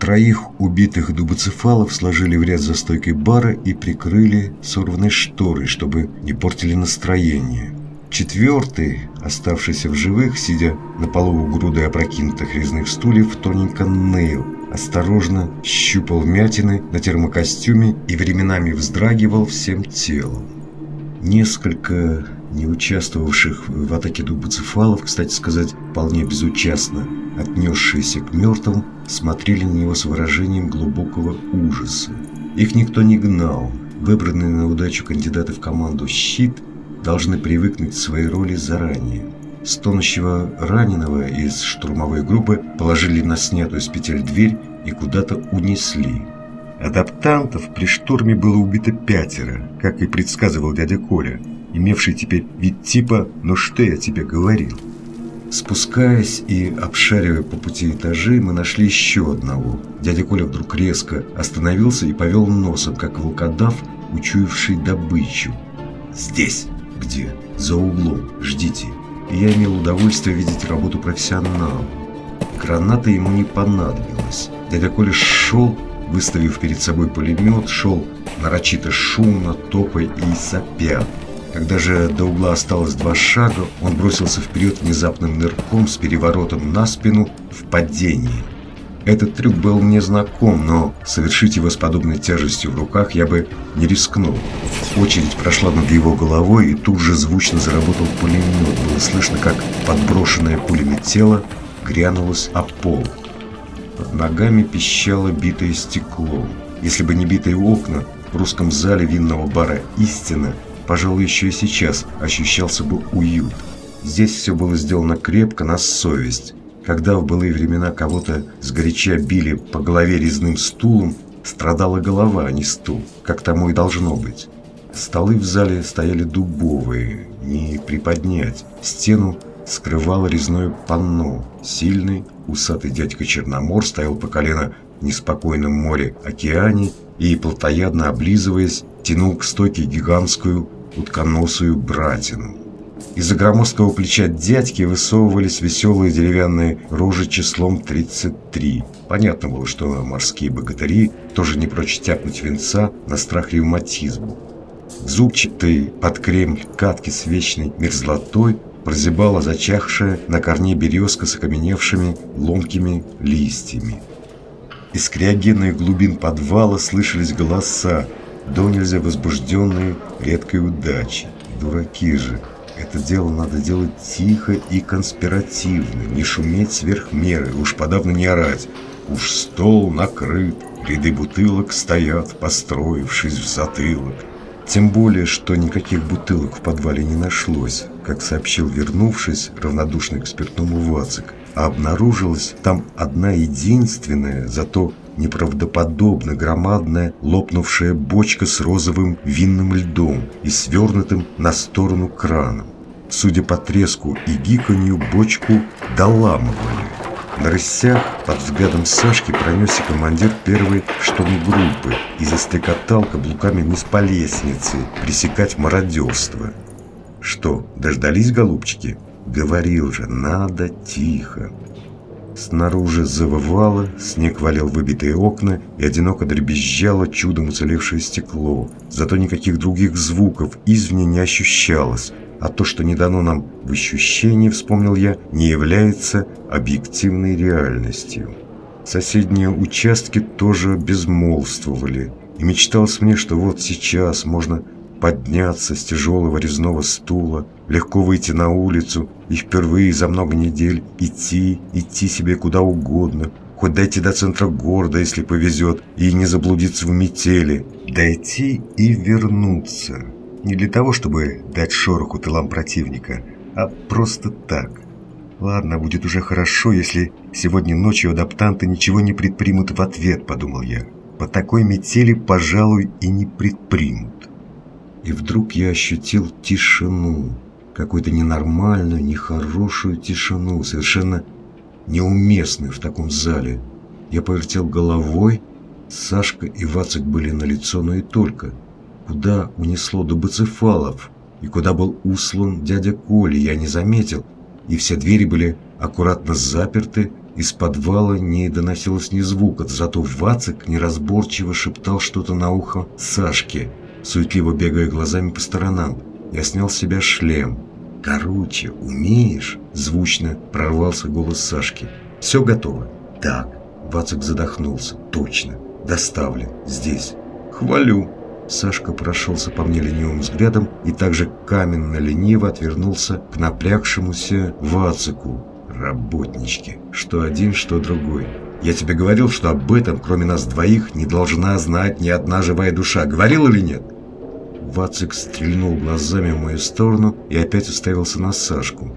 Троих убитых дубоцефалов сложили в ряд за стойкой бара и прикрыли сорванной шторой, чтобы не портили настроение. Четвертый, оставшийся в живых, сидя на полу у груды опрокинутых резных стульев, тоненько ныл, осторожно щупал вмятины на термокостюме и временами вздрагивал всем телом. Несколько не участвовавших в атаке дубоцефалов, кстати сказать, вполне безучастно, отнесшиеся к мертвым, смотрели на него с выражением глубокого ужаса. Их никто не гнал. Выбранные на удачу кандидаты в команду «Щит» должны привыкнуть к своей роли заранее. Стонущего раненого из штурмовой группы положили на снятую с петель дверь и куда-то унесли. Адаптантов при штурме было убито пятеро, как и предсказывал дядя Коля, имевший теперь вид типа «ну что я тебе говорил?». Спускаясь и обшаривая по пути этажи, мы нашли еще одного. Дядя Коля вдруг резко остановился и повел носом, как волкодав, учуявший добычу. «Здесь!» «Где?» «За углом. Ждите». Я имел удовольствие видеть работу профессионала. Граната ему не понадобилась. Дядя Коля шел, выставив перед собой пулемет, шел нарочито шумно, топая и сопя. Когда же до угла осталось два шага, он бросился вперед внезапным нырком с переворотом на спину в падении. Этот трюк был мне знаком, но совершить его с подобной тяжестью в руках я бы не рискнул. Очередь прошла над его головой, и тут же звучно заработал пулемет. Было слышно, как подброшенное пулями тело грянулось о пол. Под ногами пищало битое стекло. Если бы не битые окна, в русском зале винного бара «Истина» пожалуй, еще и сейчас ощущался бы уют. Здесь все было сделано крепко, на совесть. Когда в былые времена кого-то сгоряча били по голове резным стулом, страдала голова, а не стул, как тому и должно быть. Столы в зале стояли дубовые, не приподнять. Стену скрывало резное панно. Сильный, усатый дядька Черномор стоял по колено в неспокойном море океане и, плотоядно облизываясь, тянул к стойке гигантскую утконосую братину. Из-за громоздкого плеча дядьки высовывались веселые деревянные рожи числом 33. Понятно было, что морские богатыри тоже не прочь тяпнуть венца на страх ревматизму. Зубчатый под кремль катки с вечной мерзлотой прозябала зачахшая на корне березка с окаменевшими ломкими листьями. Из криогенных глубин подвала слышались голоса, до нельзя возбужденные редкой удачей. Дураки же. Это дело надо делать тихо и конспиративно, не шуметь сверх меры, уж подавно не орать. Уж стол накрыт, ряды бутылок стоят, построившись в затылок. Тем более, что никаких бутылок в подвале не нашлось, как сообщил вернувшись, равнодушный к спиртному Вацик. А обнаружилась там одна единственная, зато неправдоподобно громадная лопнувшая бочка с розовым винным льдом и свернутым на сторону краном. Судя по треску и гиканью, бочку доламывали. На рысях под взглядом Сашки пронесся командир первой штурмгруппы и застрекотал каблуками вниз по лестнице пресекать мародерство. «Что, дождались, голубчики?» «Говорил же, надо тихо». Снаружи завывало, снег валил выбитые окна и одиноко дребезжало чудом уцелевшее стекло. Зато никаких других звуков извне не ощущалось, а то, что не дано нам в ощущении, вспомнил я, не является объективной реальностью. Соседние участки тоже безмолвствовали, и мечталось мне, что вот сейчас можно подняться с тяжелого резного стула, легко выйти на улицу и впервые за много недель идти, идти себе куда угодно, хоть дойти до центра города, если повезет, и не заблудиться в метели, дойти и вернуться. Не для того, чтобы дать шороху тылам противника, а просто так. Ладно, будет уже хорошо, если сегодня ночью адаптанты ничего не предпримут в ответ, подумал я. По такой метели, пожалуй, и не предпримут. И вдруг я ощутил тишину, какую-то ненормальную, нехорошую тишину, совершенно неуместную в таком зале. Я повертел головой, Сашка и Вацик были на лицо, но и только. Куда унесло до Бацефалов и куда был услан дядя Коля, я не заметил, и все двери были аккуратно заперты, из подвала не доносилось ни звука, зато Вацик неразборчиво шептал что-то на ухо Сашке, суетливо бегая глазами по сторонам. Я снял с себя шлем. «Короче, умеешь?» – звучно прорвался голос Сашки. «Все готово?» «Так». Вацик задохнулся. «Точно. Доставлен. Здесь». «Хвалю». Сашка прошелся по мне ленивым взглядом и также каменно-лениво отвернулся к напрягшемуся Вацику. Работнички. Что один, что другой. Я тебе говорил, что об этом, кроме нас двоих, не должна знать ни одна живая душа. Говорил или нет? Вацик стрельнул глазами в мою сторону и опять уставился на Сашку.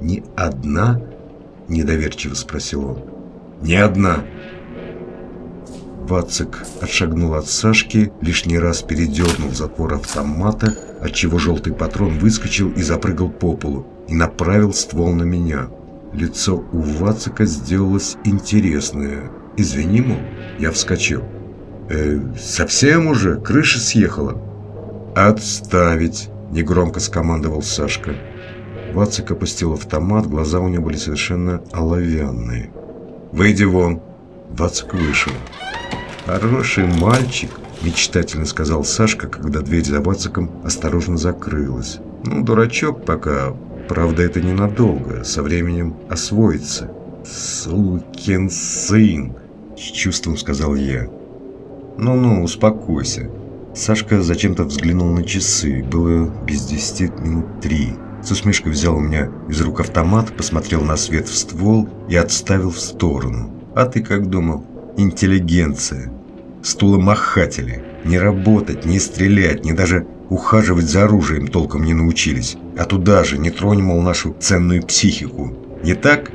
«Ни одна?» – недоверчиво спросил он. «Ни одна!» Вацик отшагнул от Сашки, лишний раз передернул затвор автомата, отчего желтый патрон выскочил и запрыгал по полу, и направил ствол на меня. Лицо у Вацика сделалось интересное. «Извини, мол, я вскочил». «Э, совсем уже? Крыша съехала?» «Отставить!» – негромко скомандовал Сашка. Вацик опустил автомат, глаза у него были совершенно оловянные. «Выйди вон!» Вацик вышел. «Хороший мальчик!» – мечтательно сказал Сашка, когда дверь за Вациком осторожно закрылась. «Ну, дурачок пока. Правда, это ненадолго. Со временем освоится». «Сукин сын!» – с чувством сказал я. «Ну-ну, успокойся. Сашка зачем-то взглянул на часы. Было без десяти минут три. С усмешкой взял у меня из рук автомат, посмотрел на свет в ствол и отставил в сторону. «А ты как думал? Интеллигенция. Стуломахатели. Не работать, не стрелять, не даже ухаживать за оружием толком не научились. А туда же не тронь, мол, нашу ценную психику. Не так?»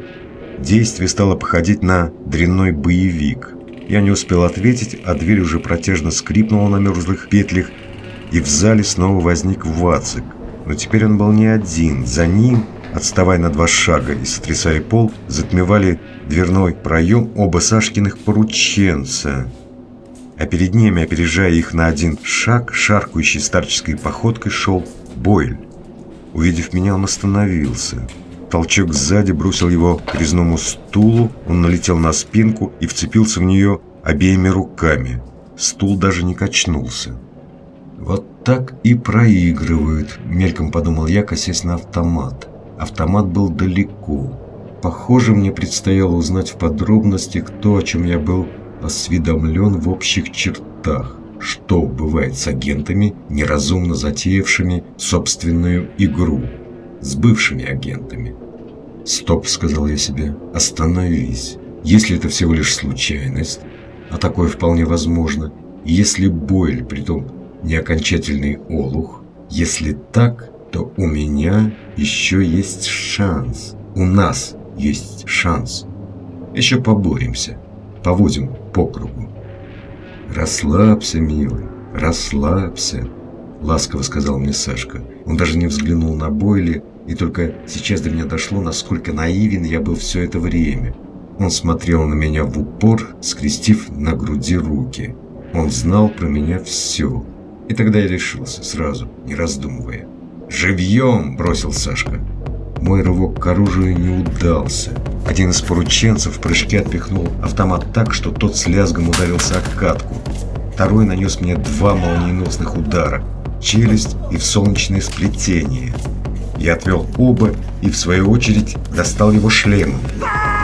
Действие стало походить на дрянной боевик – я не успел ответить, а дверь уже протяжно скрипнула на мерзлых петлях, и в зале снова возник Вацик. Но теперь он был не один. За ним, отставая на два шага и сотрясая пол, затмевали дверной проем оба Сашкиных порученца. А перед ними, опережая их на один шаг, шаркающей старческой походкой шел Бойль. Увидев меня, он остановился. Толчок сзади бросил его к резному стулу, он налетел на спинку и вцепился в нее обеими руками. Стул даже не качнулся. «Вот так и проигрывают», – мельком подумал я, косясь на автомат. Автомат был далеко. Похоже, мне предстояло узнать в подробностях то, о чем я был осведомлен в общих чертах. Что бывает с агентами, неразумно затеявшими собственную игру с бывшими агентами. «Стоп», — сказал я себе, — «остановись. Если это всего лишь случайность, а такое вполне возможно, если Бойль, притом не окончательный олух, если так, то у меня еще есть шанс. У нас есть шанс. Еще поборемся, поводим по кругу. Расслабься, милый, расслабься. — ласково сказал мне Сашка. Он даже не взглянул на Бойли, и только сейчас до меня дошло, насколько наивен я был все это время. Он смотрел на меня в упор, скрестив на груди руки. Он знал про меня все. И тогда я решился, сразу, не раздумывая. «Живьем!» – бросил Сашка. Мой рывок к оружию не удался. Один из порученцев в прыжке отпихнул автомат так, что тот с лязгом ударился о катку. Второй нанес мне два молниеносных удара – челюсть и в солнечное сплетение. Я отвел оба и, в свою очередь, достал его шлемом.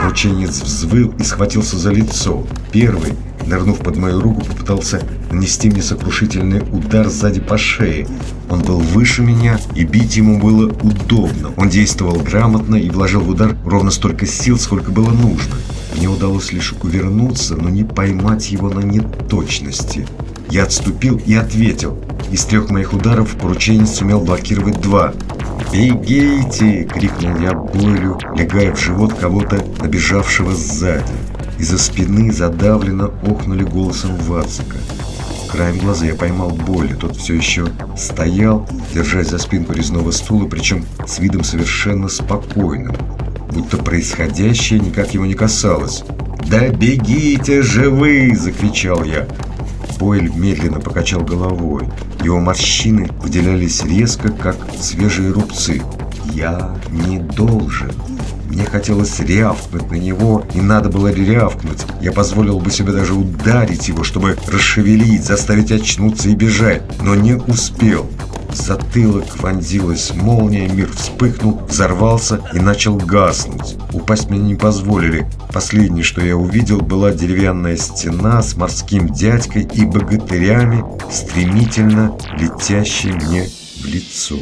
Рученец взвыл и схватился за лицо. Первый, нырнув под мою руку, попытался нанести мне сокрушительный удар сзади по шее. Он был выше меня, и бить ему было удобно. Он действовал грамотно и вложил в удар ровно столько сил, сколько было нужно. Мне удалось лишь увернуться, но не поймать его на неточности. Я отступил и ответил. Из трех моих ударов порученец сумел блокировать два. «Бегите!» — крикнул я болью, легая в живот кого-то, набежавшего сзади. Из-за спины задавленно охнули голосом Вацика. Краем глаза я поймал Болли, тот все еще стоял, держась за спинку резного стула, причем с видом совершенно спокойным, будто происходящее никак его не касалось. «Да бегите же вы!» – закричал я. Бойль медленно покачал головой. Его морщины выделялись резко, как свежие рубцы. «Я не должен, Мне хотелось рявкнуть на него, и надо было рявкнуть. Я позволил бы себе даже ударить его, чтобы расшевелить, заставить очнуться и бежать, но не успел. В затылок вонзилась молния, мир вспыхнул, взорвался и начал гаснуть. Упасть мне не позволили. Последнее, что я увидел, была деревянная стена с морским дядькой и богатырями, стремительно летящей мне в лицо.